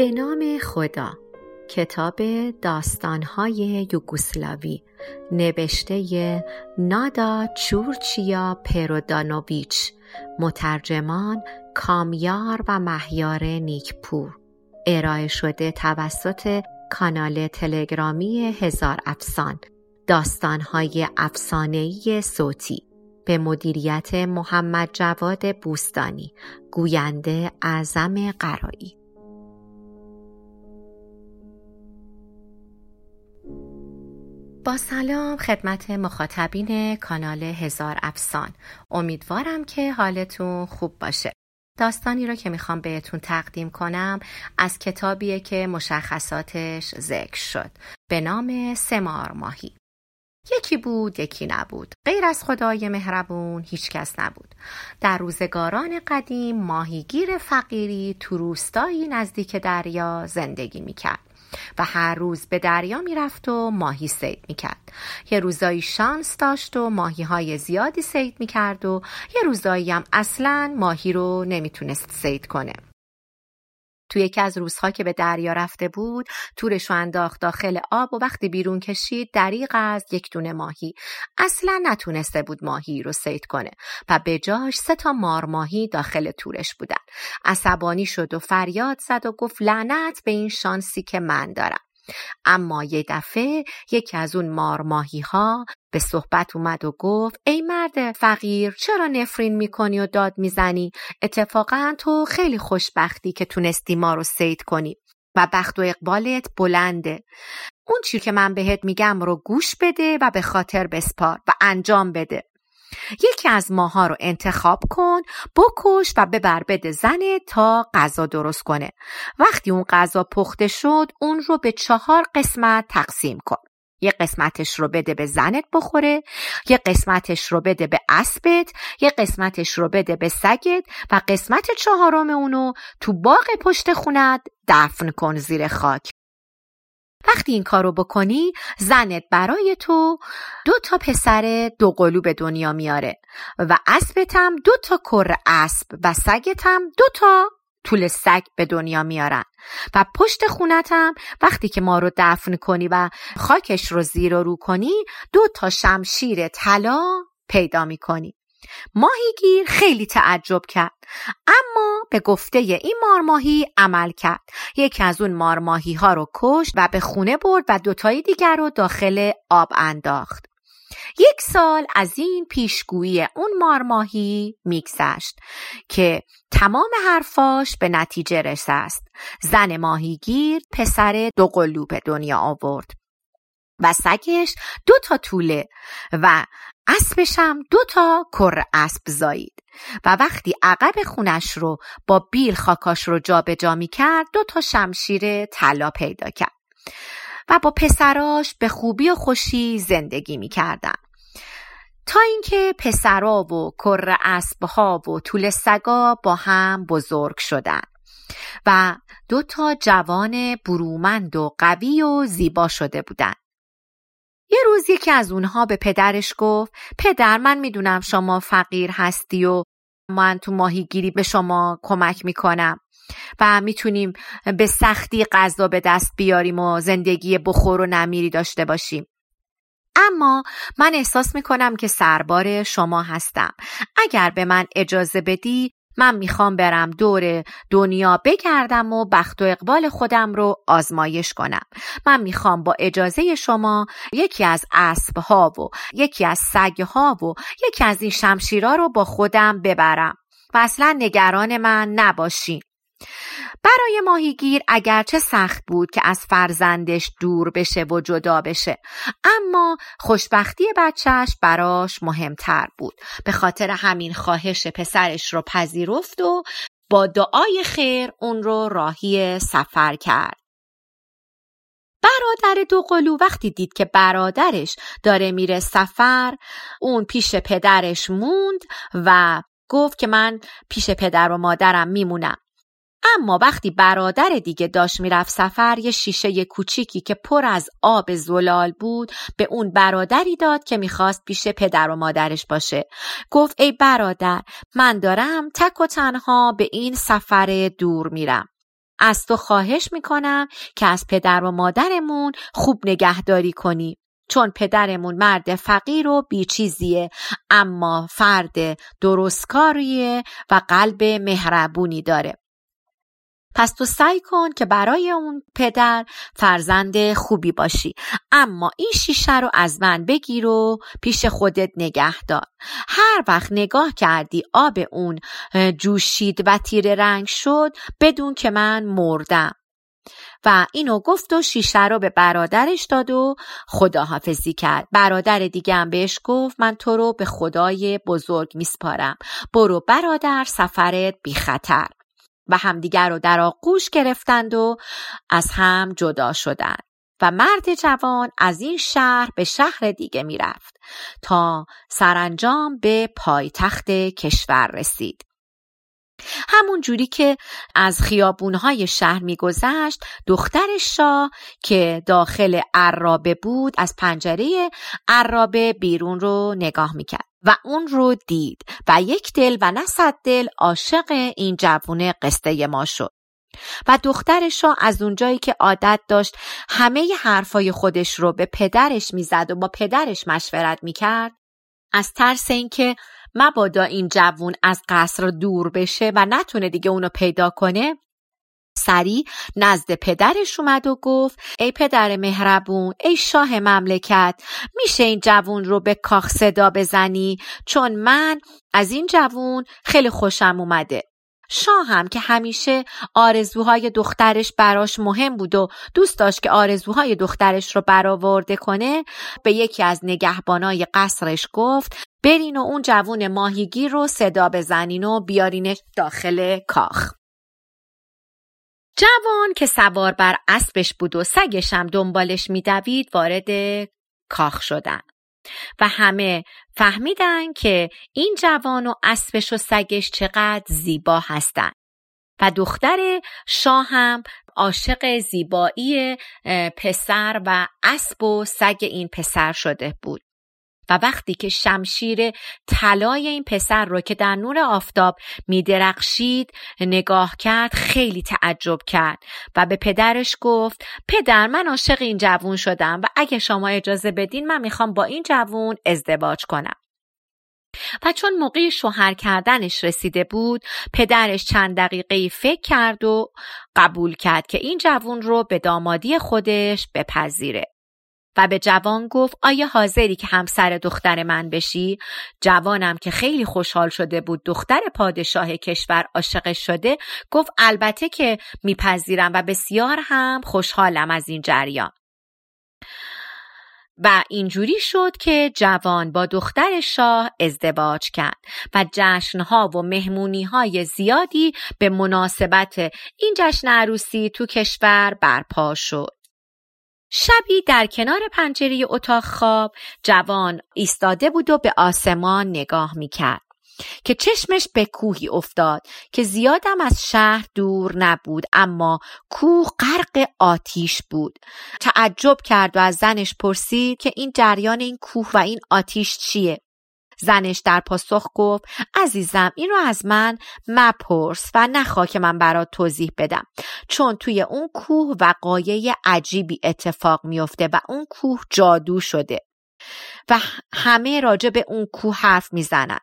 به نام خدا. کتاب داستانهای یوگوسلاوی نوشته نادا چورچیا پرودانوویچ مترجمان کامیار و مهیار نیکپور. ارائه شده توسط کانال تلگرامی هزار افسان داستانهای افسانه‌ای صوتی. به مدیریت محمد جواد بوستانی گوینده اعظم قرایی. با سلام خدمت مخاطبین کانال هزار افسان. امیدوارم که حالتون خوب باشه. داستانی رو که می‌خوام بهتون تقدیم کنم از کتابیه که مشخصاتش ذکر شد. به نام سمار ماهی. یکی بود یکی نبود. غیر از خدای مهربون هیچ کس نبود. در روزگاران قدیم ماهیگیر فقیری تو روستایی نزدیک دریا زندگی می‌کرد. و هر روز به دریا می‌رفت و ماهی سید می‌کرد. یه روزایی شانس داشت و ماهی های زیادی سید می‌کرد و یه روزایی هم اصلا ماهی رو نمی‌تونست سید کنه. تو یکی از روزها که به دریا رفته بود تورش رو انداخت داخل آب و وقتی بیرون کشید دریق از یک دونه ماهی. اصلا نتونسته بود ماهی رو سید کنه و به جاش سه تا مار ماهی داخل تورش بودن. عصبانی شد و فریاد زد و گفت لعنت به این شانسی که من دارم. اما یه دفعه یکی از اون مارماهی ها به صحبت اومد و گفت ای مرد فقیر چرا نفرین می‌کنی و داد می‌زنی؟ اتفاقا تو خیلی خوشبختی که تونستی ما رو سید کنی و بخت و اقبالت بلنده اون چی که من بهت میگم رو گوش بده و به خاطر بسپار و انجام بده. یکی از ماها رو انتخاب کن بکش و ببر بده زنه تا غذا درست کنه. وقتی اون غذا پخته شد اون رو به چهار قسمت تقسیم کن. یه قسمتش رو بده به زنت بخوره یه قسمتش رو بده به اسبت یه قسمتش رو بده به سگت و قسمت چهارم اونو تو باغ پشت خونت دفن کن زیر خاک. وقتی این کارو بکنی زنت برای تو دو تا پسر دو قلو به دنیا میاره و اسبتم دو تا کر اسب و سگتم دو تا طول سگ به دنیا میارن. و پشت خونتم وقتی که ما رو دفن کنی و خاکش رو زیر و رو کنی دو تا شمشیر طلا پیدا می‌کنی. ماهیگیر خیلی تعجب کرد. اما به گفته این مارماهی عمل کرد. یکی از اون مارماهی ها رو کشت و به خونه برد و دوتای دیگر رو داخل آب انداخت. یک سال از این پیشگویی اون مارماهی میگذشت که تمام حرفاش به نتیجه رسست زن ماهیگیر پسر دو قلو به دنیا آورد. و سگش دو تا طوله و اسبشم دو تا کر اسب زایید و وقتی عقب خونش رو با بیل خاکاش رو جابجا جا می کرد دو تا شمشیر طلا پیدا کرد و با پسراش به خوبی و خوشی زندگی می کردن. تا اینکه پسرا و کر اسبها و طول سگا با هم بزرگ شدن و دو تا جوان برومند و قوی و زیبا شده بودند. یه روز یکی از اونها به پدرش گفت پدر من می‌دونم شما فقیر هستی و من تو ماهیگیری به شما کمک می‌کنم و می‌تونیم به سختی غذا به دست بیاریم و زندگی بخور و نمیری داشته باشیم. اما من احساس می‌کنم که سربار شما هستم. اگر به من اجازه بدی من می‌خوام برم دور دنیا بگردم و بخت و اقبال خودم رو آزمایش کنم. من می‌خوام با اجازه شما یکی از اسب ها و یکی از سگ ها و یکی از این شمشیرها رو با خودم ببرم. و اصلا نگران من نباشین. برای ماهیگیر اگرچه سخت بود که از فرزندش دور بشه و جدا بشه اما خوشبختی بچهش براش مهمتر بود. به خاطر همین خواهش پسرش رو پذیرفت و با دعای خیر اون رو راهی سفر کرد. برادر دو قلو وقتی دید که برادرش داره میره سفر اون پیش پدرش موند و گفت که من پیش پدر و مادرم میمونم. اما وقتی برادر دیگه داشت می‌رفت سفر یه شیشه کوچیکی که پر از آب زلال بود به اون برادری داد که می‌خواست پیش پدر و مادرش باشه. گفت ای برادر من دارم تک و تنها به این سفر دور میرم. از تو خواهش می‌کنم که از پدر و مادرمون خوب نگهداری کنی چون پدرمون مرد فقیر و بیچیزیه اما فرد درستکاریه و قلب مهربونی داره. پس تو سعی کن که برای اون پدر فرزند خوبی باشی. اما این شیشه رو از من بگیر و پیش خودت نگه دار. هر وقت نگاه کردی آب اون جوشید و تیره رنگ شد بدون که من مردم. و اینو گفت و شیشه رو به برادرش داد و خداحافظی کرد. برادر دیگه هم بهش گفت من تو رو به خدای بزرگ میسپارم. برو برادر سفرت بی خطر. و همدیگر رو در آغوش گرفتند و از هم جدا شدند. و مرد جوان از این شهر به شهر دیگه می‌رفت تا سرانجام به پایتخت کشور رسید. همون جوری که از خیابونهای شهر میگذشت دختر شاه که داخل عرابه بود از پنجره عرابه بیرون رو نگاه می‌کرد. و اون رو دید و یک دل و نه صد دل عاشق این جوون قصه ما شد. و دختر شاه از اونجایی که عادت داشت همه حرفای خودش رو به پدرش می‌زد و با پدرش مشورت می‌کرد از ترس اینکه مبادا این جوون از قصر دور بشه و نتونه دیگه اونو پیدا کنه سری نزد پدرش اومد و گفت ای پدر مهربون ای شاه مملکت میشه این جوون رو به کاخ صدا بزنی؟ چون من از این جوون خیلی خوشم اومده. شاه هم که همیشه آرزوهای دخترش براش مهم بود و دوست داشت که آرزوهای دخترش رو برآورده کنه به یکی از نگهبانای قصرش گفت برین و اون جوون ماهیگیر رو صدا بزنین و بیارینش داخل کاخ. جوان که سوار بر اسبش بود و سگش هم دنبالش میدوید وارد کاخ شدن. و همه فهمیدن که این جوان و اسبش و سگش چقدر زیبا هستند و دختر شاه هم عاشق زیبایی پسر و اسب و سگ این پسر شده بود. و وقتی که شمشیر طلای این پسر رو که در نور آفتاب میدرخشید نگاه کرد خیلی تعجب کرد و به پدرش گفت پدر من عاشق این جوون شدم و اگه شما اجازه بدین من می‌خوام با این جوون ازدواج کنم. و چون موقع شوهر کردنش رسیده بود پدرش چند دقیقه فکر کرد و قبول کرد که این جوون رو به دامادی خودش بپذیره. و به جوان گفت آیا حاضری که همسر دختر من بشی؟ جوانم که خیلی خوشحال شده بود دختر پادشاه کشور عاشق شده گفت البته که میپذیرم و بسیار هم خوشحالم از این جریان. و اینجوری شد که جوان با دختر شاه ازدواج کرد و جشنها و مهمونی زیادی به مناسبت این جشن عروسی تو کشور برپا شد. شبی در کنار پنجره اتاق خواب جوان ایستاده بود و به آسمان نگاه می‌کرد که چشمش به کوهی افتاد که زیادم از شهر دور نبود اما کوه غرق آتیش بود. تعجب کرد و از زنش پرسید که این جریان این کوه و این آتیش چیه؟ زنش در پاسخ گفت عزیزم این رو از من مپرس و نخوا که من برات توضیح بدم. چون توی اون کوه وقایع عجیبی اتفاق میفته و اون کوه جادو شده و همه راجع به اون کوه حرف می‌زنن.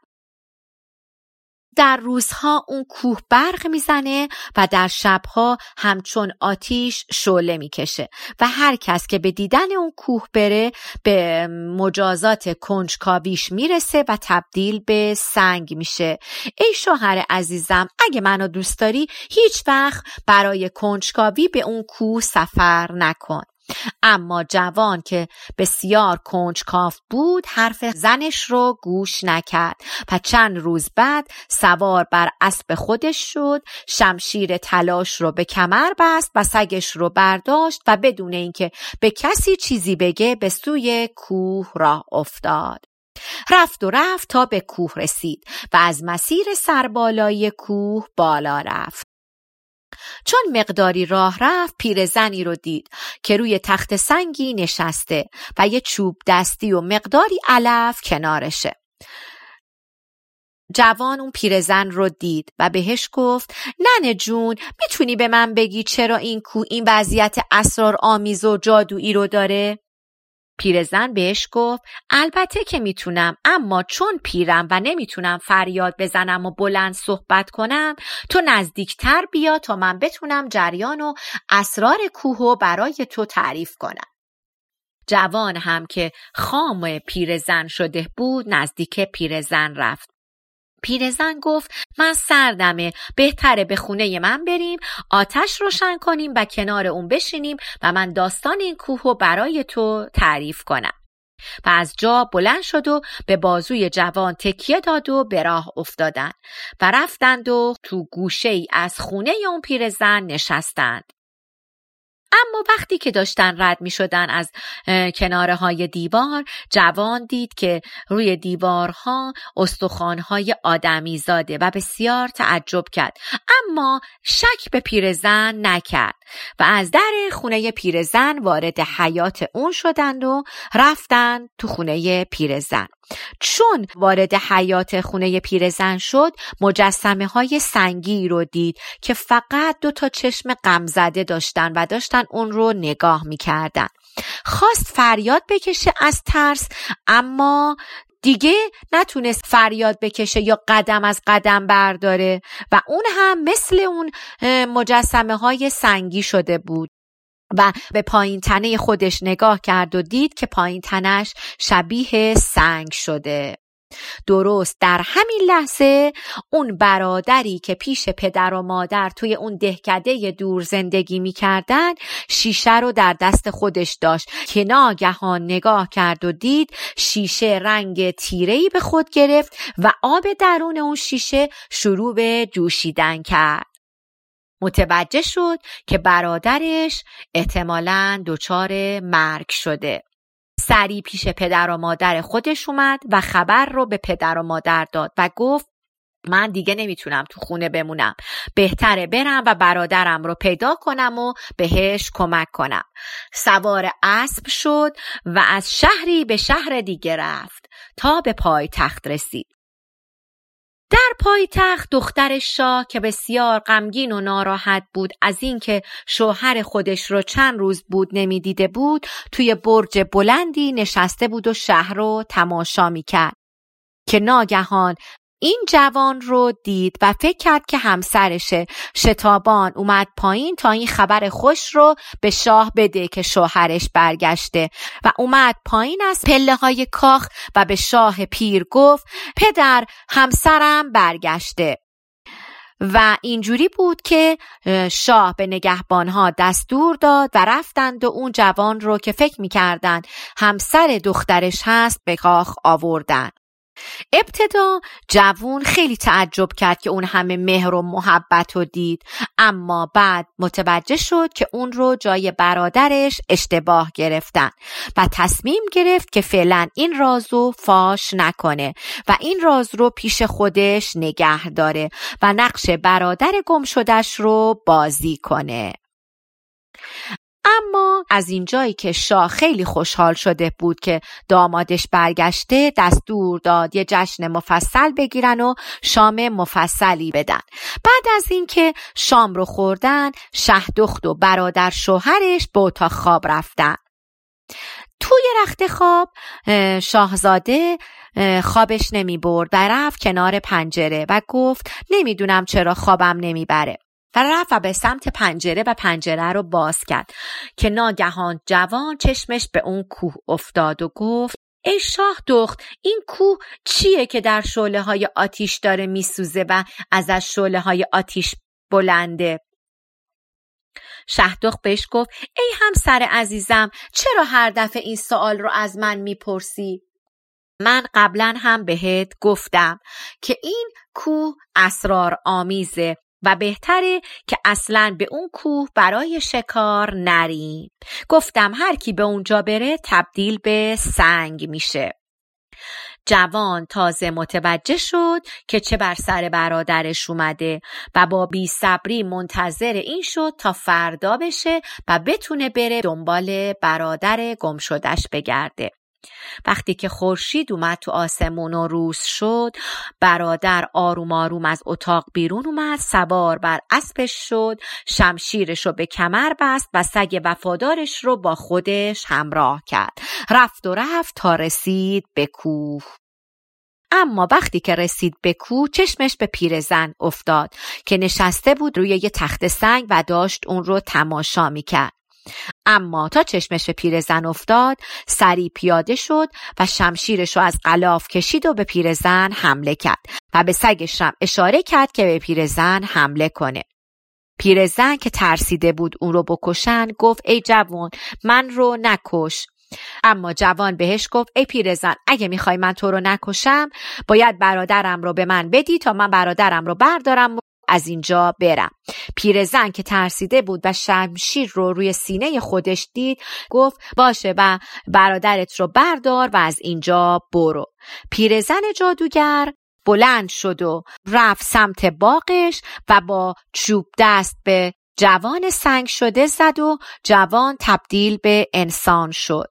در روزها اون کوه برق می‌زنه و در شبها همچون آتیش شعله می‌کشه و هر کس که به دیدن اون کوه بره به مجازات کنجکاویش می‌رسه و تبدیل به سنگ میشه. ای شوهر عزیزم اگه منو دوست داری هیچ وقت برای کنجکاوی به اون کوه سفر نکن. اما جوان که بسیار کنجکاف بود حرف زنش رو گوش نکرد. و چند روز بعد سوار بر اسب خودش شد شمشیر تلاش رو به کمر بست و سگش رو برداشت و بدون اینکه به کسی چیزی بگه به سوی کوه راه افتاد. رفت و رفت تا به کوه رسید و از مسیر سربالای کوه بالا رفت. چون مقداری راه رفت پیرزنی رو دید که روی تخت سنگی نشسته و یه چوب دستی و مقداری علف کنارشه جوان اون پیرزن رو دید و بهش گفت ننه جون می‌تونی به من بگی چرا این کو این وضعیت اسرار آمیز و جادویی رو داره؟ پیرزن بهش گفت البته که می‌تونم اما چون پیرم و نمی‌تونم فریاد بزنم و بلند صحبت کنم تو نزدیکتر بیا تا من بتونم جریان و اسرار کوه و برای تو تعریف کنم. جوان هم که خام پیرزن شده بود نزدیک پیرزن رفت. پیرزن گفت من سردمه بهتره به خونه من بریم آتش روشن کنیم و کنار اون بشینیم و من داستان این کوه و برای تو تعریف کنم. و از جا بلند شد و به بازوی جوان تکیه داد و به راه افتادند و رفتند و تو گوشه ای از خونه اون پیرزن نشستند. اما وقتی که داشتن رد می شدن از کناره های دیوار جوان دید که روی دیوارها استخوانهای آدمی زاده و بسیار تعجب کرد. اما شک به پیرزن نکرد و از در خونه پیرزن وارد حیات اون شدند و رفتن تو خونه پیرزن چون وارد حیات خونه پیرزن شد مجسمه های سنگی رو دید که فقط دو تا چشم غمزده داشتن و داشتن اون رو نگاه می‌کردن. خواست فریاد بکشه از ترس اما دیگه نتونست فریاد بکشه یا قدم از قدم برداره و اون هم مثل اون مجسمه های سنگی شده بود و به پایین تنه خودش نگاه کرد و دید که پایین تنش شبیه سنگ شده. درست در همین لحظه اون برادری که پیش پدر و مادر توی اون دهکده دور زندگی می‌کردن شیشه رو در دست خودش داشت که ناگهان نگاه کرد و دید شیشه رنگ تیرهی به خود گرفت و آب درون اون شیشه شروع به جوشیدن کرد. متوجه شد که برادرش احتمالا دچار مرگ شده. سری پیش پدر و مادر خودش اومد و خبر رو به پدر و مادر داد و گفت من دیگه نمی‌تونم تو خونه بمونم. بهتره برم و برادرم رو پیدا کنم و بهش کمک کنم. سوار اسب شد و از شهری به شهر دیگه رفت تا به پای تخت رسید. در پایتخت دختر شاه که بسیار غمگین و ناراحت بود از اینکه شوهر خودش رو چند روز بود نمی‌دیده بود توی برج بلندی نشسته بود و شهر رو تماشا می‌کرد. که ناگهان این جوان رو دید و فکر کرد که همسرشه. شتابان اومد پایین تا این خبر خوش رو به شاه بده که شوهرش برگشته و اومد پایین از پله های کاخ و به شاه پیر گفت پدر همسرم برگشته. و اینجوری بود که شاه به نگهبانها دستور داد و رفتند و اون جوان رو که فکر می‌کردن همسر دخترش هست به کاخ آوردن. ابتدا جوون خیلی تعجب کرد که اون همه مهر و محبت رو دید اما بعد متوجه شد که اون رو جای برادرش اشتباه گرفتن و تصمیم گرفت که فعلا این راز رو فاش نکنه و این راز رو پیش خودش نگه داره و نقش برادر گم شدش رو بازی کنه. اما از اینجایی که شاه خیلی خوشحال شده بود که دامادش برگشته دستور داد یه جشن مفصل بگیرن و شام مفصلی بدن. بعد از اینکه شام رو خوردن شهدخت و برادر شوهرش به اتاق خواب رفتن. توی رخت خواب شاهزاده خوابش نمی برد و رفت کنار پنجره و گفت نمی‌دونم چرا خوابم نمی‌بره. رفت و به سمت پنجره و پنجره رو باز کرد. که ناگهان جوان چشمش به اون کوه افتاد و گفت ای شاه دخت این کوه چیه که در شعله های آتیش داره میسوزه و ازش شعله های آتیش بلنده؟ شهدخت بهش گفت ای همسر عزیزم چرا هر دفعه این سوال رو از من می‌پرسی؟ من قبلا هم بهت گفتم که این کوه اسرار آمیزه و بهتره که اصلا به اون کوه برای شکار نریم. گفتم هر کی به اونجا بره تبدیل به سنگ میشه. جوان تازه متوجه شد که چه بر سر برادرش اومده و با بی صبری منتظر این شد تا فردا بشه و بتونه بره دنبال برادر گم شدش بگرده. وقتی که خورشید اومد تو آسمون و روز شد برادر آروم آروم از اتاق بیرون اومد سوار بر اسبش شد شمشیرش رو به کمر بست و سگ وفادارش رو با خودش همراه کرد رفت و رفت تا رسید به کوه اما وقتی که رسید به کوه چشمش به پیرزن افتاد که نشسته بود روی یه تخت سنگ و داشت اون رو تماشا می‌کرد. اما تا چشمش به پیرزن افتاد سریع پیاده شد و شمشیرش رو از قلاف کشید و به پیرزن حمله کرد و به سگش هم اشاره کرد که به پیرزن حمله کنه. پیرزن که ترسیده بود اون رو بکشن گفت ای جوان من رو نکش. اما جوان بهش گفت ای پیرزن اگه می‌خوای من تو رو نکشم باید برادرم رو به من بدی تا من برادرم رو بردارم از اینجا برم. پیرزن که ترسیده بود و شمشیر رو روی سینه خودش دید گفت باشه و برادرت رو بردار و از اینجا برو. پیرزن جادوگر بلند شد و رفت سمت باغش و با چوب دست به جوان سنگ شده زد و جوان تبدیل به انسان شد.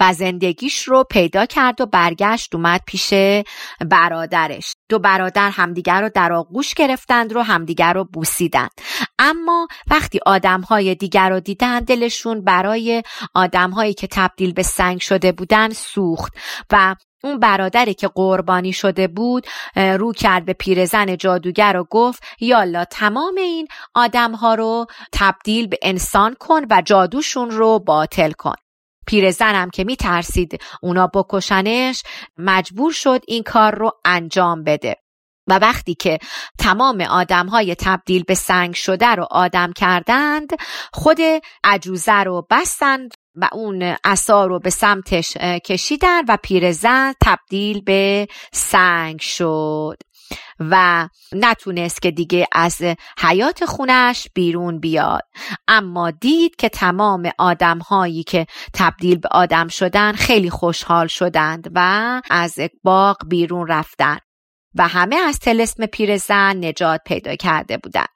و زندگیش رو پیدا کرد و برگشت اومد پیش برادرش. دو برادر همدیگر رو در آغوش گرفتند رو همدیگر رو بوسیدند. اما وقتی آدمهای دیگر رو دیدن دلشون برای آدمهایی که تبدیل به سنگ شده بودن سوخت و اون برادری که قربانی شده بود رو کرد به پیرزن جادوگر و گفت یالا تمام این آدمها رو تبدیل به انسان کن و جادوشون رو باطل کن. پیرزنم که میترسید اونا بکشنش مجبور شد این کار رو انجام بده. و وقتی که تمام آدم های تبدیل به سنگ شده رو آدم کردند خود عجوزه رو بستند و اون عصا رو به سمتش کشیدن و پیرزن تبدیل به سنگ شد. و نتونست که دیگه از حیات خونش بیرون بیاد اما دید که تمام آدم هایی که تبدیل به آدم شدن خیلی خوشحال شدند و از باغ بیرون رفتن و همه از تلسم پیرزن نجات پیدا کرده بودند.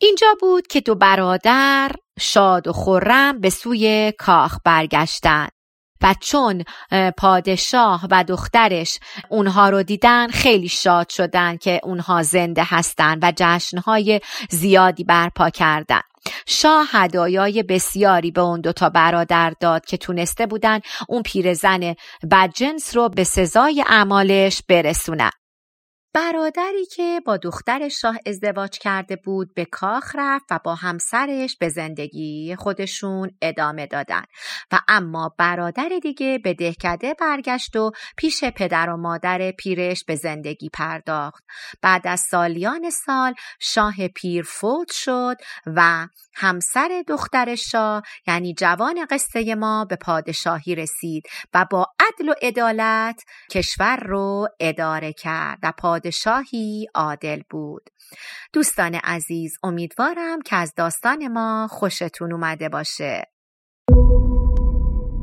اینجا بود که دو برادر شاد و خورم به سوی کاخ برگشتند و چون پادشاه و دخترش اونها رو دیدن خیلی شاد شدن که اونها زنده هستن و جشنهای زیادی برپا کردن. شاه هدایای بسیاری به اون دوتا برادر داد که تونسته بودن اون پیرزن بدجنس رو به سزای اعمالش برسونن. برادری که با دختر شاه ازدواج کرده بود به کاخ رفت و با همسرش به زندگی خودشون ادامه دادن. و اما برادر دیگه به دهکده برگشت و پیش پدر و مادر پیرش به زندگی پرداخت. بعد از سالیان سال شاه پیر فوت شد و همسر دختر شاه یعنی جوان قصه ما به پادشاهی رسید و با عدل و عدالت کشور رو اداره کرد و پادشاهی عادل بود دوستان عزیز امیدوارم که از داستان ما خوشتون اومده باشه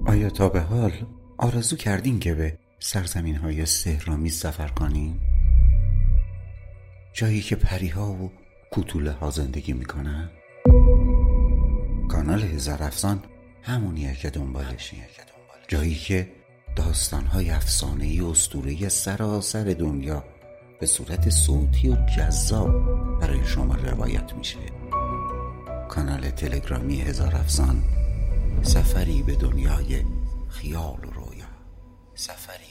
آیا تا به حال آرزو کردین که به سرزمین های سهرامی سفر کنین؟ جایی که پریها و کوتوله ها زندگی می‌کنن؟ کانال هزار افسان همونیه که دنبالشی جایی که داستانهای افسانه و اسطوره سراسر دنیا به صورت صوتی و جذاب برای شما روایت میشه. کانال تلگرامی هزار افسان سفری به دنیای خیال و رویا. سفری.